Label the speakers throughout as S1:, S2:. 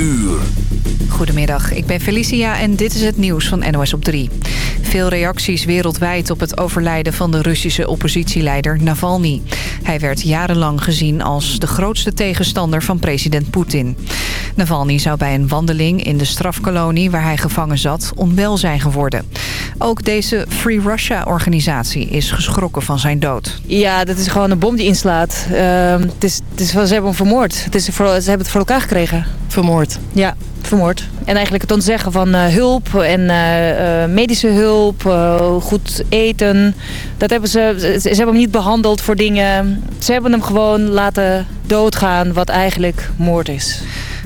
S1: uur.
S2: Goedemiddag, ik ben Felicia en dit is het nieuws van NOS op 3. Veel reacties wereldwijd op het overlijden van de Russische oppositieleider Navalny. Hij werd jarenlang gezien als de grootste tegenstander van president Poetin. Navalny zou bij een wandeling in de strafkolonie waar hij gevangen zat onwel zijn geworden. Ook deze Free Russia-organisatie is geschrokken van zijn dood.
S3: Ja, dat is gewoon een bom die inslaat. Uh, het is, het is, ze hebben hem vermoord. Het is voor, ze hebben het voor elkaar gekregen. Vermoord. Ja, vermoord. En eigenlijk het ontzeggen van uh, hulp en uh, medische hulp, goed eten. Dat hebben ze, ze, ze hebben hem niet behandeld voor dingen. Ze hebben hem gewoon laten doodgaan wat eigenlijk moord is.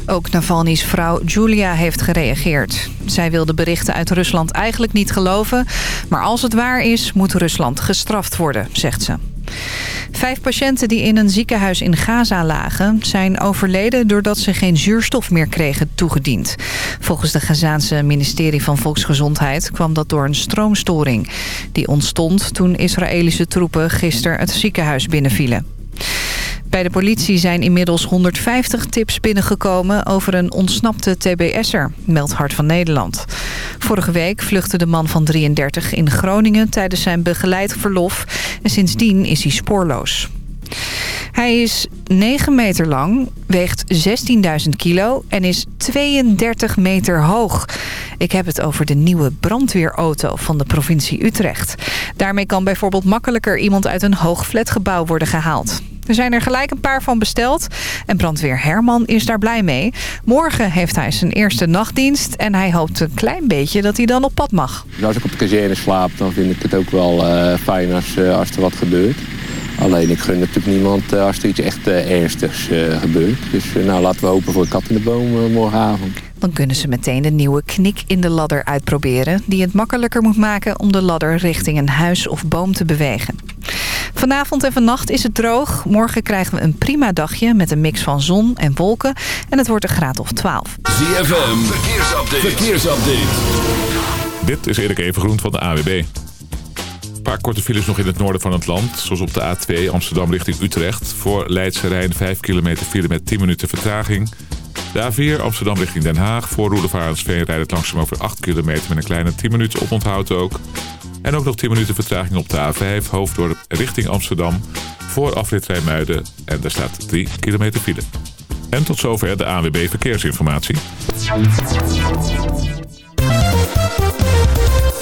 S2: Ook Navalny's vrouw Julia heeft gereageerd. Zij wil de berichten uit Rusland eigenlijk niet geloven. Maar als het waar is, moet Rusland gestraft worden, zegt ze. Vijf patiënten die in een ziekenhuis in Gaza lagen... zijn overleden doordat ze geen zuurstof meer kregen toegediend. Volgens de Gazaanse ministerie van Volksgezondheid... kwam dat door een stroomstoring. Die ontstond toen Israëlische troepen gisteren het ziekenhuis binnenvielen. Bij de politie zijn inmiddels 150 tips binnengekomen over een ontsnapte TBS'er, meldt Hart van Nederland. Vorige week vluchtte de man van 33 in Groningen tijdens zijn begeleid verlof en sindsdien is hij spoorloos. Hij is 9 meter lang, weegt 16.000 kilo en is 32 meter hoog. Ik heb het over de nieuwe brandweerauto van de provincie Utrecht. Daarmee kan bijvoorbeeld makkelijker iemand uit een hoog flatgebouw worden gehaald. Er zijn er gelijk een paar van besteld. En brandweer Herman is daar blij mee. Morgen heeft hij zijn eerste nachtdienst. En hij hoopt een klein beetje dat hij dan op pad mag.
S4: Als ik op de kazerne slaap, dan vind ik het ook wel uh, fijn uh, als er wat gebeurt. Alleen ik gun natuurlijk niemand uh, als er iets echt ernstigs gebeurt. Dus nou, laten we hopen voor een kat in de boom morgenavond.
S2: Dan kunnen ze meteen de nieuwe knik in de ladder uitproberen... die het makkelijker moet maken om de ladder richting een huis of boom te bewegen. Vanavond en vannacht is het droog. Morgen krijgen we een prima dagje met een mix van zon en wolken. En het wordt een graad of 12.
S1: ZFM, verkeersupdate. verkeersupdate.
S5: Dit is Erik Evengroen van de AWB. Paar korte files nog in het noorden van het land. Zoals op de A2 Amsterdam richting Utrecht. Voor Leidse Rijn 5 kilometer file met 10 minuten vertraging. De A4 Amsterdam richting Den Haag. Voor Roedevaarensveen rijdt het langzaam over 8 kilometer met een kleine 10 minuten oponthoud ook. En ook nog 10 minuten vertraging op de A5 Hoofddorp richting Amsterdam. Voor afrit Rijmuiden. En daar staat 3 kilometer file. En tot zover de ANWB Verkeersinformatie.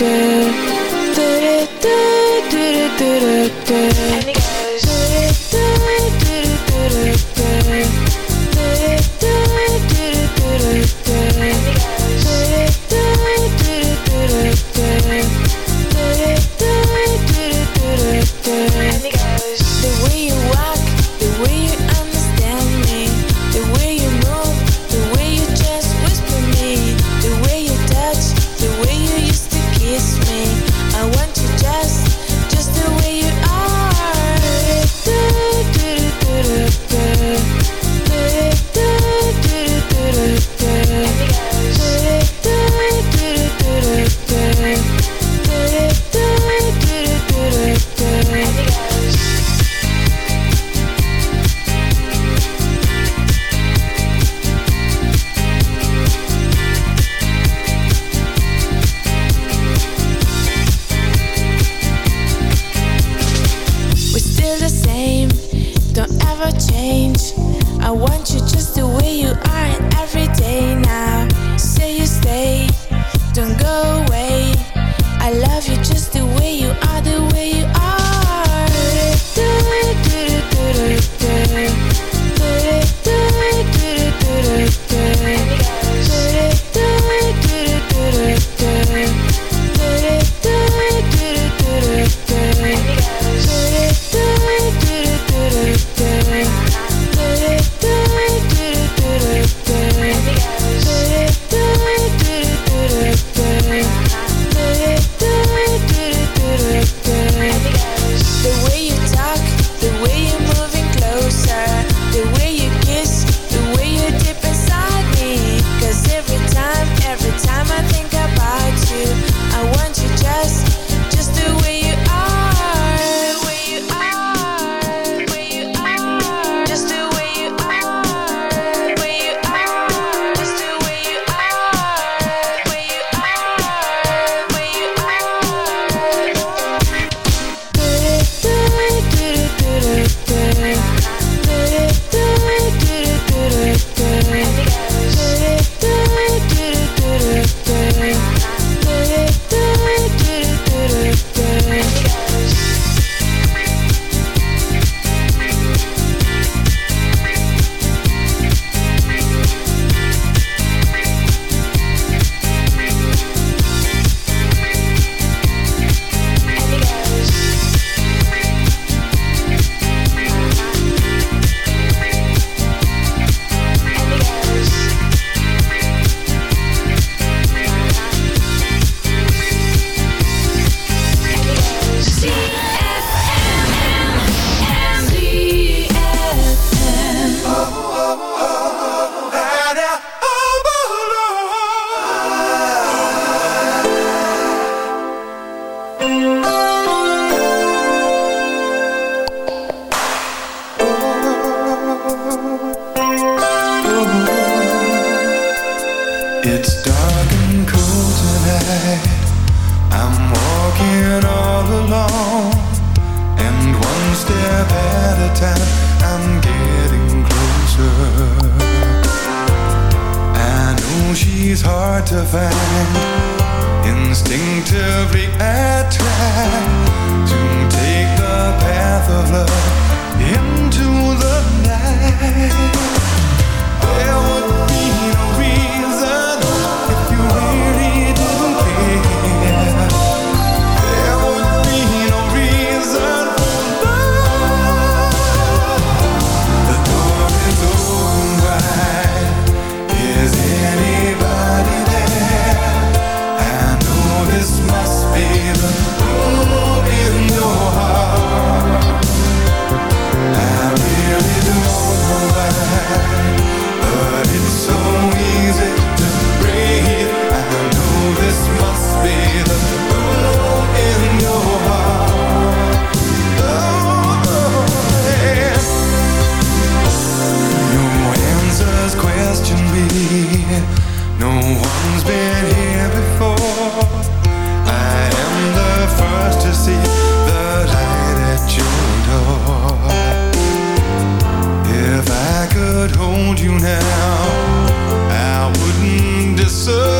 S6: day I
S7: know oh, she's hard to find. Instinctively To take the path of
S8: love Into the night. Would now, I wouldn't deserve.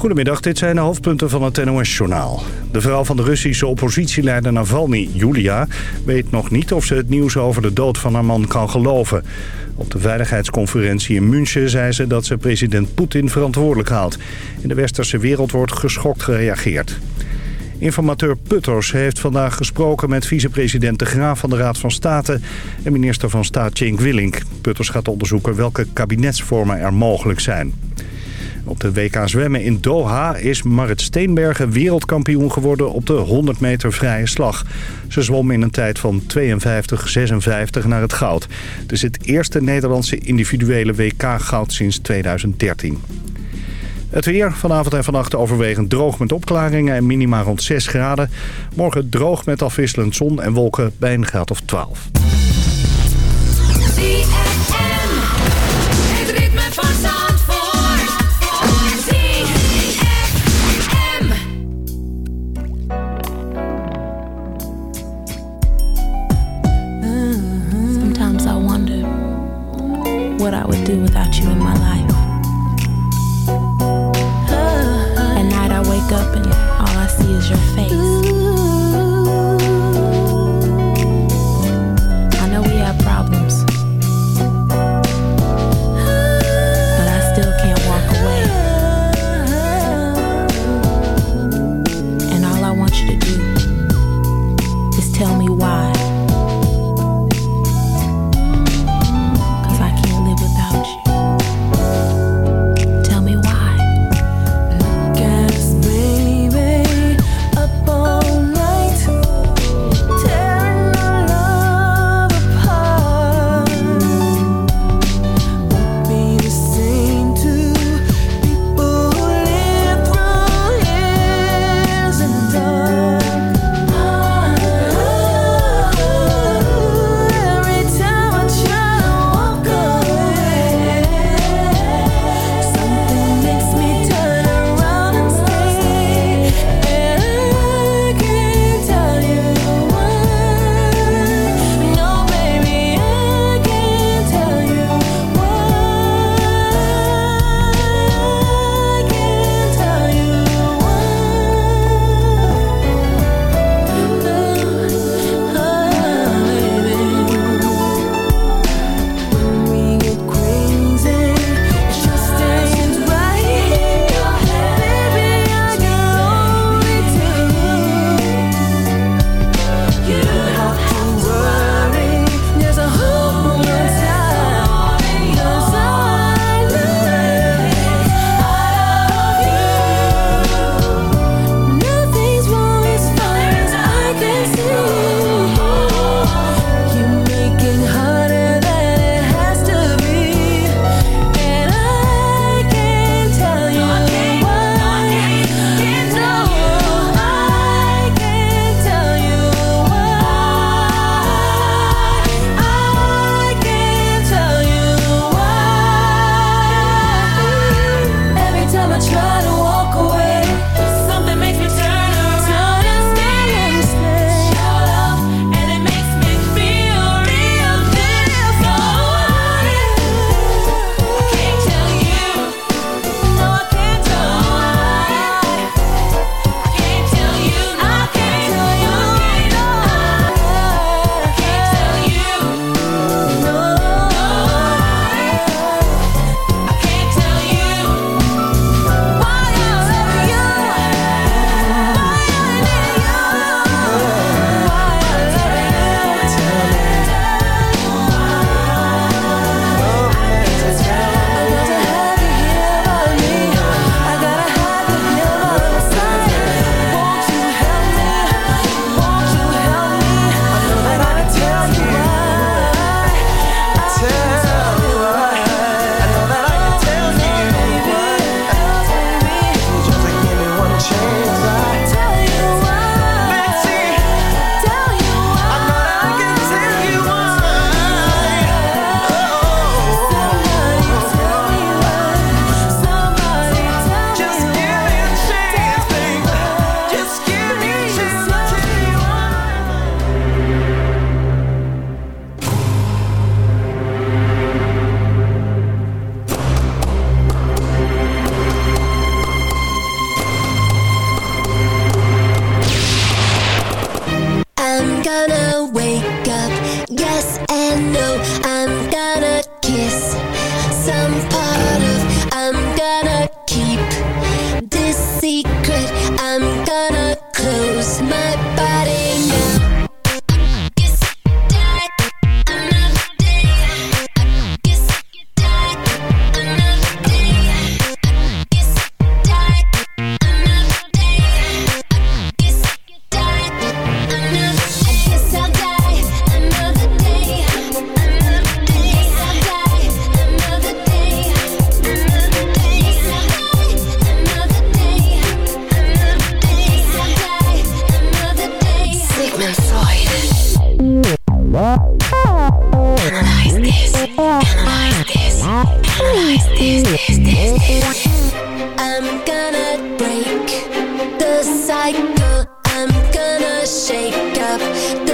S9: Goedemiddag, dit zijn de hoofdpunten van het NOS-journaal. De vrouw van de Russische oppositieleider Navalny, Julia... weet nog niet of ze het nieuws over de dood van haar man kan geloven. Op de veiligheidsconferentie in München zei ze dat ze president Poetin verantwoordelijk houdt. In de westerse wereld wordt geschokt gereageerd. Informateur Putters heeft vandaag gesproken met vicepresident De Graaf van de Raad van State en minister van Staat Cenk Willink. Putters gaat onderzoeken welke kabinetsvormen er mogelijk zijn. Op de WK zwemmen in Doha is Marit Steenbergen wereldkampioen geworden op de 100 meter vrije slag. Ze zwom in een tijd van 52-56 naar het goud. Het is het eerste Nederlandse individuele WK-goud sinds 2013. Het weer vanavond en vannacht overwegend droog met opklaringen en minima rond 6 graden. Morgen droog met afwisselend zon en wolken bij een graad of 12.
S10: Shake up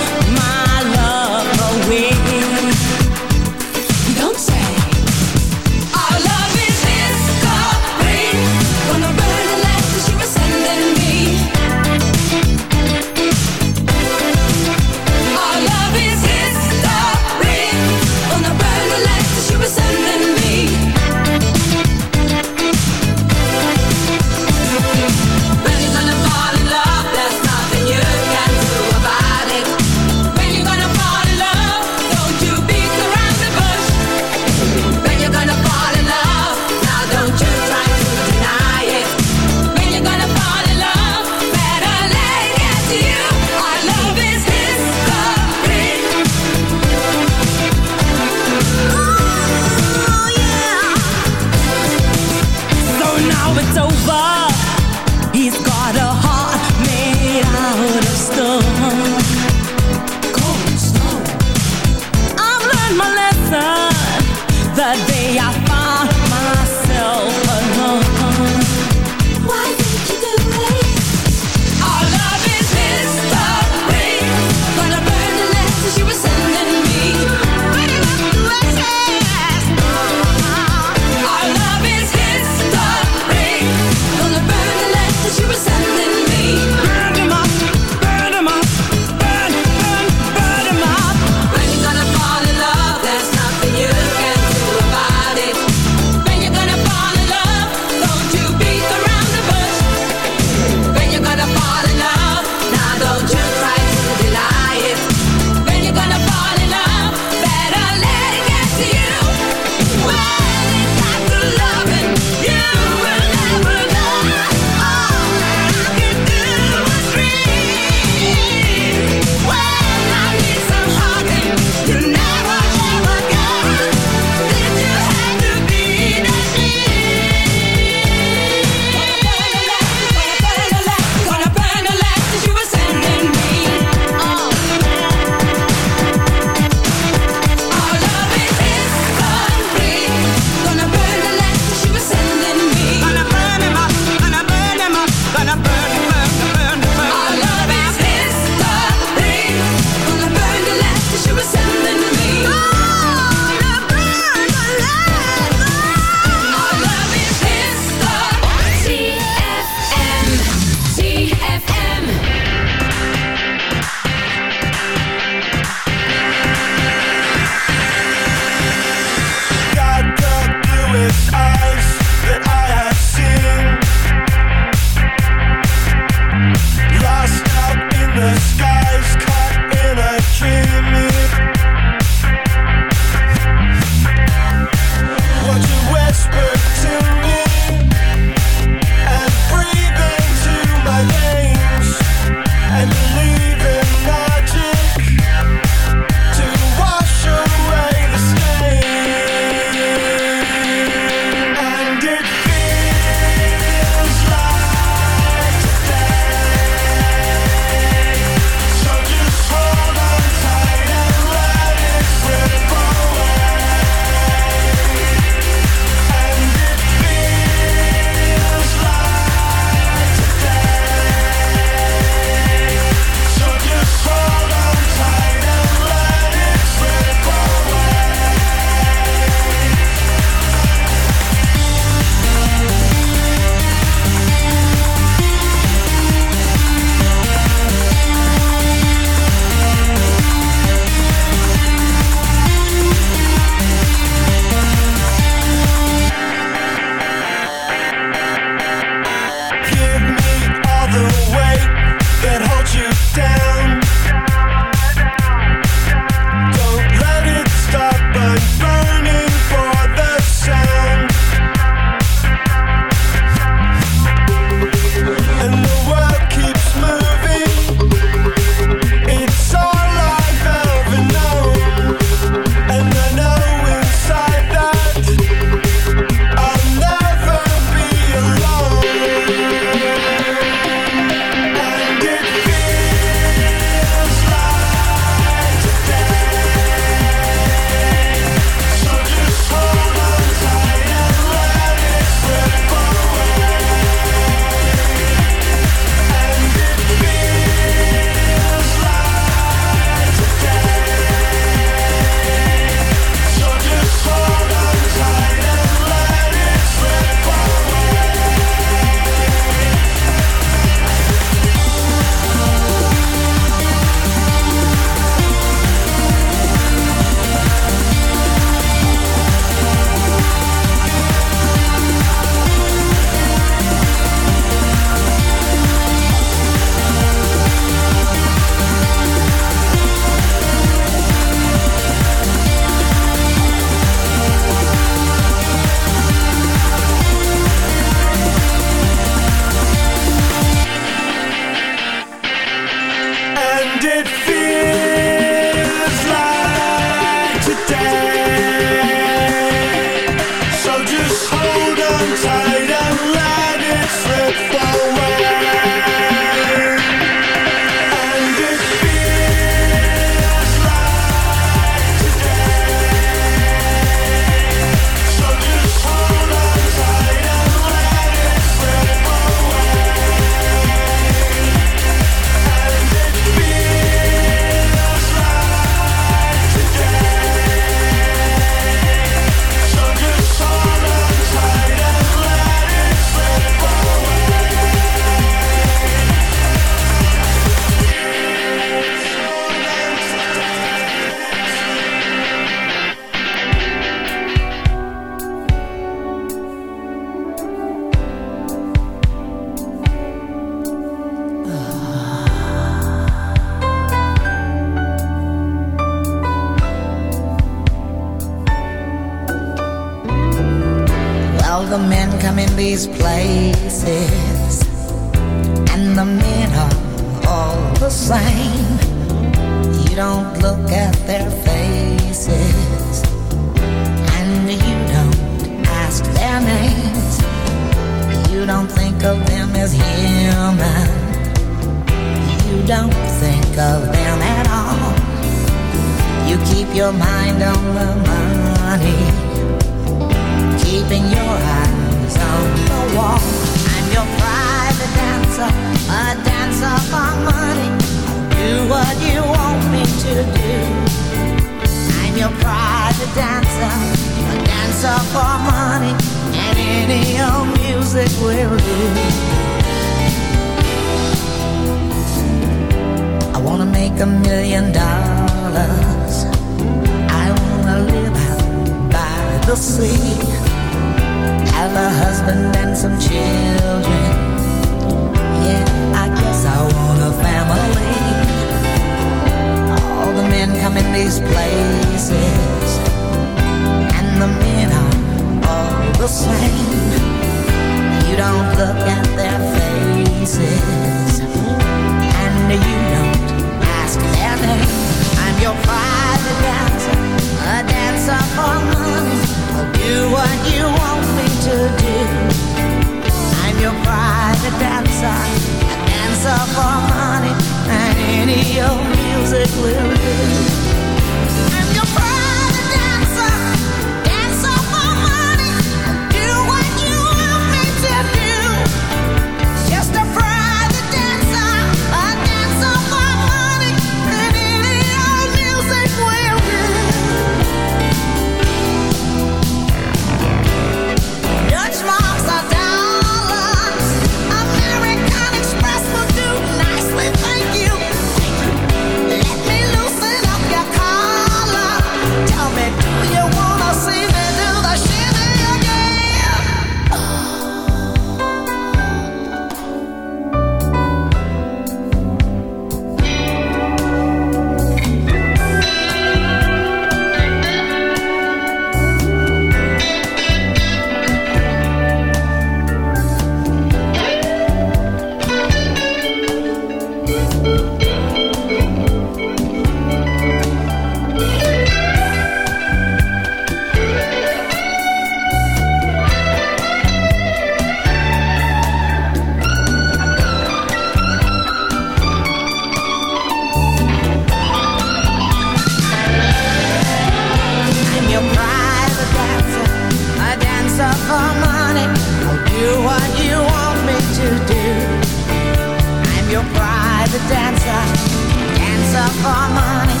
S11: harmonic,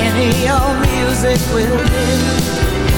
S11: any old music will do.